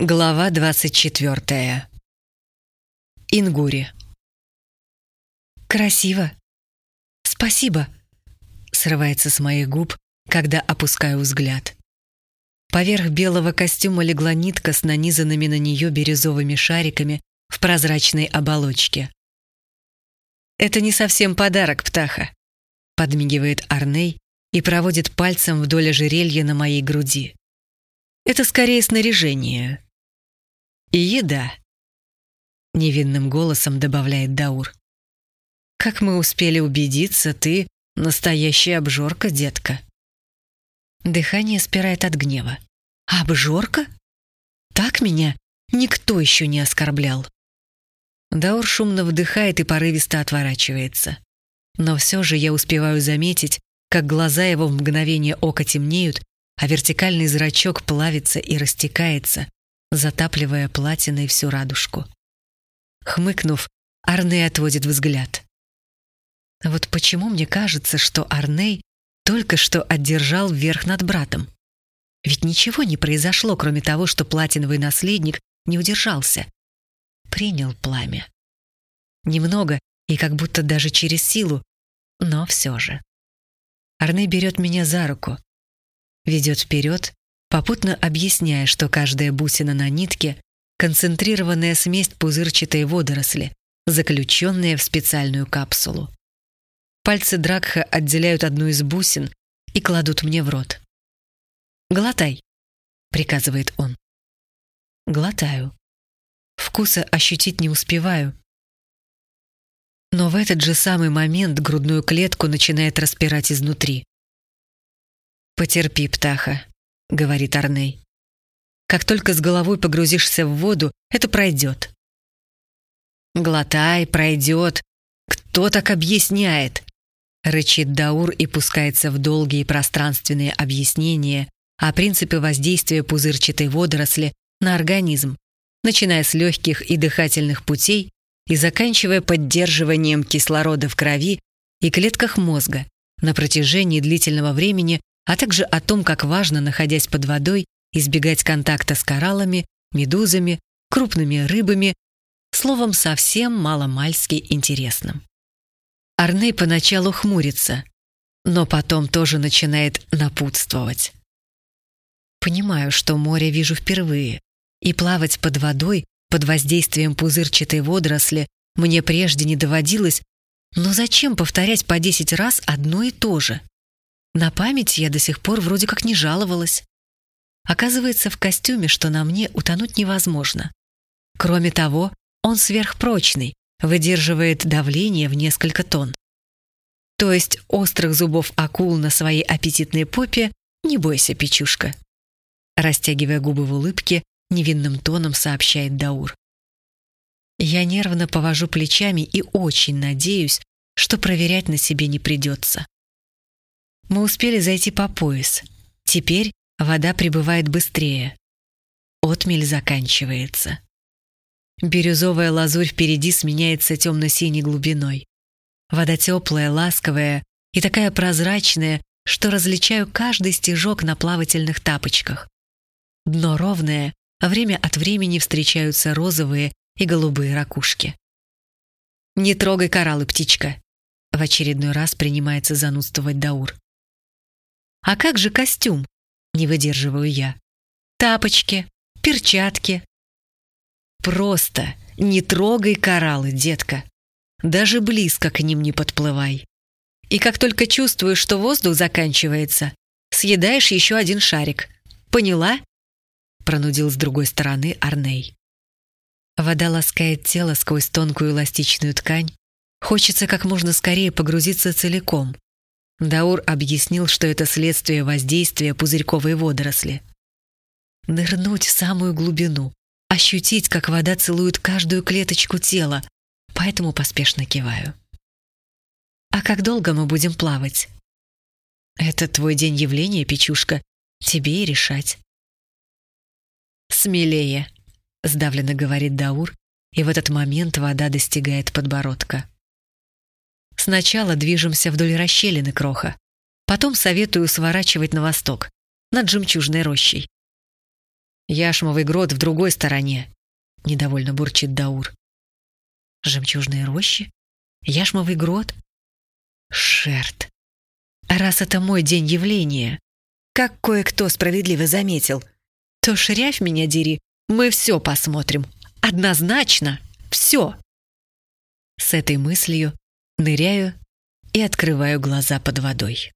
Глава 24. Ингури. «Красиво. Спасибо», — срывается с моих губ, когда опускаю взгляд. Поверх белого костюма легла нитка с нанизанными на нее бирюзовыми шариками в прозрачной оболочке. «Это не совсем подарок, птаха», — подмигивает Арней и проводит пальцем вдоль ожерелья на моей груди. «Это скорее снаряжение» и еда», — невинным голосом добавляет Даур. «Как мы успели убедиться, ты настоящая обжорка, детка». Дыхание спирает от гнева. «Обжорка? Так меня никто еще не оскорблял». Даур шумно вдыхает и порывисто отворачивается. Но все же я успеваю заметить, как глаза его в мгновение ока темнеют, а вертикальный зрачок плавится и растекается, затапливая платиной всю радужку. Хмыкнув, Арней отводит взгляд. Вот почему мне кажется, что Арней только что одержал верх над братом? Ведь ничего не произошло, кроме того, что платиновый наследник не удержался. Принял пламя. Немного и как будто даже через силу, но все же. Арней берет меня за руку, ведет вперед попутно объясняя, что каждая бусина на нитке — концентрированная смесь пузырчатой водоросли, заключенная в специальную капсулу. Пальцы Дракха отделяют одну из бусин и кладут мне в рот. «Глотай», — приказывает он. Глотаю. Вкуса ощутить не успеваю. Но в этот же самый момент грудную клетку начинает распирать изнутри. «Потерпи, птаха», — говорит Арней. «Как только с головой погрузишься в воду, это пройдет». «Глотай, пройдет. Кто так объясняет?» Рычит Даур и пускается в долгие пространственные объяснения о принципе воздействия пузырчатой водоросли на организм, начиная с легких и дыхательных путей и заканчивая поддерживанием кислорода в крови и клетках мозга на протяжении длительного времени а также о том, как важно, находясь под водой, избегать контакта с кораллами, медузами, крупными рыбами, словом, совсем маломальски интересным. Арней поначалу хмурится, но потом тоже начинает напутствовать. Понимаю, что море вижу впервые, и плавать под водой под воздействием пузырчатой водоросли мне прежде не доводилось, но зачем повторять по десять раз одно и то же? На память я до сих пор вроде как не жаловалась. Оказывается, в костюме, что на мне, утонуть невозможно. Кроме того, он сверхпрочный, выдерживает давление в несколько тонн. То есть острых зубов акул на своей аппетитной попе не бойся, печушка. Растягивая губы в улыбке, невинным тоном сообщает Даур. Я нервно повожу плечами и очень надеюсь, что проверять на себе не придется. Мы успели зайти по пояс. Теперь вода прибывает быстрее. Отмель заканчивается. Бирюзовая лазурь впереди сменяется темно-синей глубиной. Вода теплая, ласковая и такая прозрачная, что различаю каждый стежок на плавательных тапочках. Дно ровное, а время от времени встречаются розовые и голубые ракушки. «Не трогай кораллы, птичка!» В очередной раз принимается занудствовать Даур. А как же костюм? Не выдерживаю я. Тапочки, перчатки. Просто не трогай кораллы, детка. Даже близко к ним не подплывай. И как только чувствуешь, что воздух заканчивается, съедаешь еще один шарик. Поняла? Пронудил с другой стороны Арней. Вода ласкает тело сквозь тонкую эластичную ткань. Хочется как можно скорее погрузиться целиком, Даур объяснил, что это следствие воздействия пузырьковой водоросли. Нырнуть в самую глубину, ощутить, как вода целует каждую клеточку тела, поэтому поспешно киваю. «А как долго мы будем плавать?» «Это твой день явления, Печушка. Тебе и решать». «Смелее», — сдавленно говорит Даур, и в этот момент вода достигает подбородка. Сначала движемся вдоль расщелины кроха. Потом советую сворачивать на восток, над жемчужной рощей. Яшмовый грот в другой стороне, недовольно бурчит Даур. Жемчужные рощи? Яшмовый грот? Шерт. А раз это мой день явления, как кое-кто справедливо заметил, то шрявь меня дери, мы все посмотрим. Однозначно все. С этой мыслью ныряю и открываю глаза под водой.